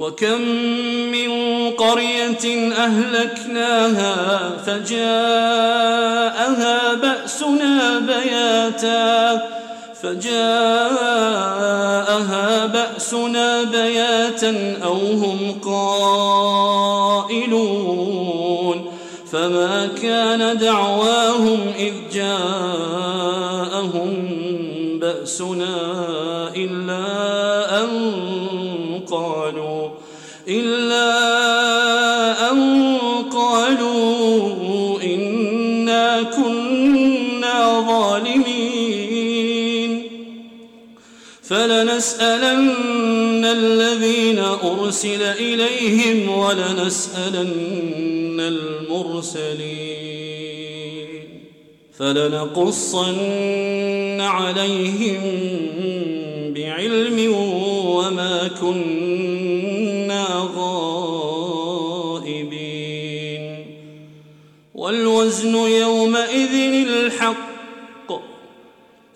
وكم من قرية أهلكناها فجاءها بأسنا بياتا فجاءها بأسنا بياتا أو هم قائلون فما كان دعواهم إذ جاءهم بأسنا الذين أرسل إليهم ولنسألن المرسلين فلنقصن عليهم بعلم وما كنا غائبين والوزن يومئذ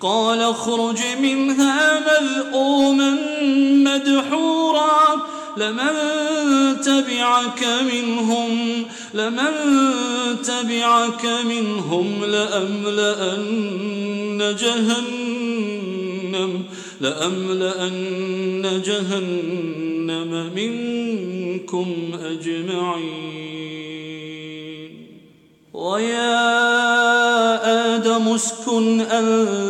قال اخرج منها مذءوما مدحورا لمن تبعك منهم لمن تبعك منهم لأملأن جهنم لأملأن جهنم منكم أجمعين. ويا آدم اسكن أنت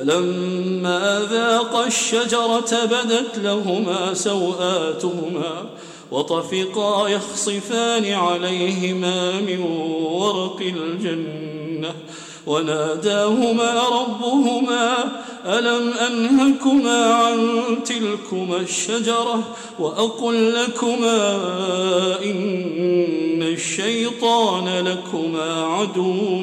فلما ذاقا الشجرة بدت لهما سوآتهما وطفقا يخصفان عليهما من ورق الجنة وناداهما ربهما ألم أنهكما عن تلكما الشجرة وأقل لكما إن الشيطان لكما عدو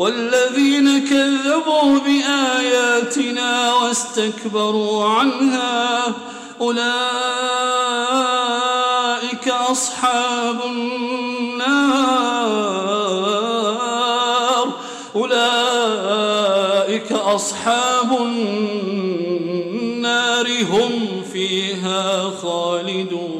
والذين كذبوا بآياتنا واستكبروا عنها أولئك أصحاب النار. أولئك أصحاب النار هم فيها خالدون.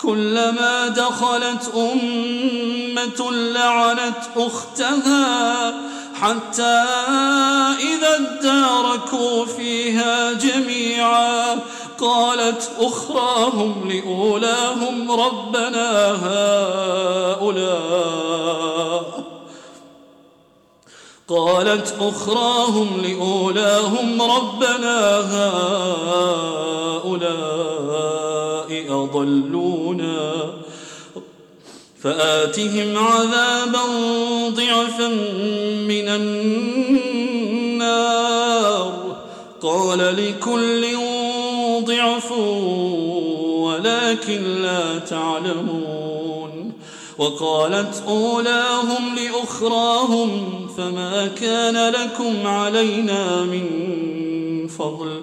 كلما دخلت أمة لعنت أختها حتى إذا اداركوا فيها جميعا قالت أخراهم لأولاهم ربنا هؤلاء. قالت أخراهم لأولاهم ربنا هؤلاء. أضلونا فآتهم عذابا ضعفا من النار. قال لكل ضعف ولكن لا تعلمون. وقالت أولاهم لأخراهم فما كان لكم علينا من فضل.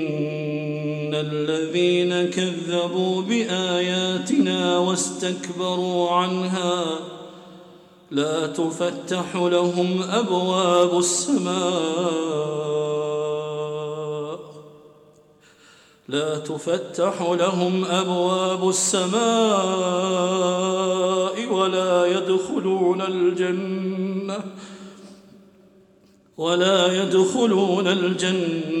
الذين كذبوا بآياتنا واستكبروا عنها لا تفتح لهم أبواب السماء لا تفتح لهم أبواب السماء ولا يدخلون الجنة ولا يدخلون الجنة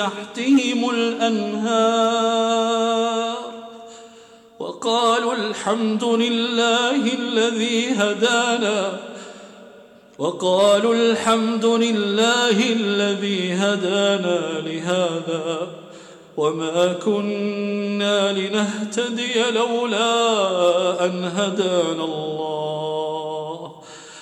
تحتهم الأنهار وقالوا الحمد لله الذي هدانا وقالوا الحمد لله الذي هدانا لهذا وما كنا لنهتدي لولا أن هدانا الله.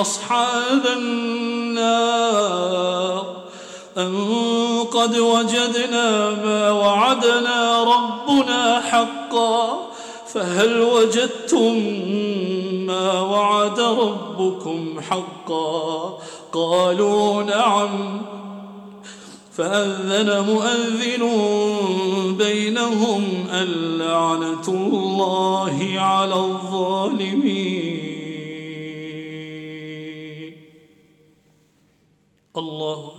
أصحاب النار. أن قد وجدنا ما وعدنا ربنا حقا. فهل وجدتم ما وعد ربكم حقا؟ قالوا نعم. فأذن مؤذن بينهم اللعنة الله على الظالمين. الله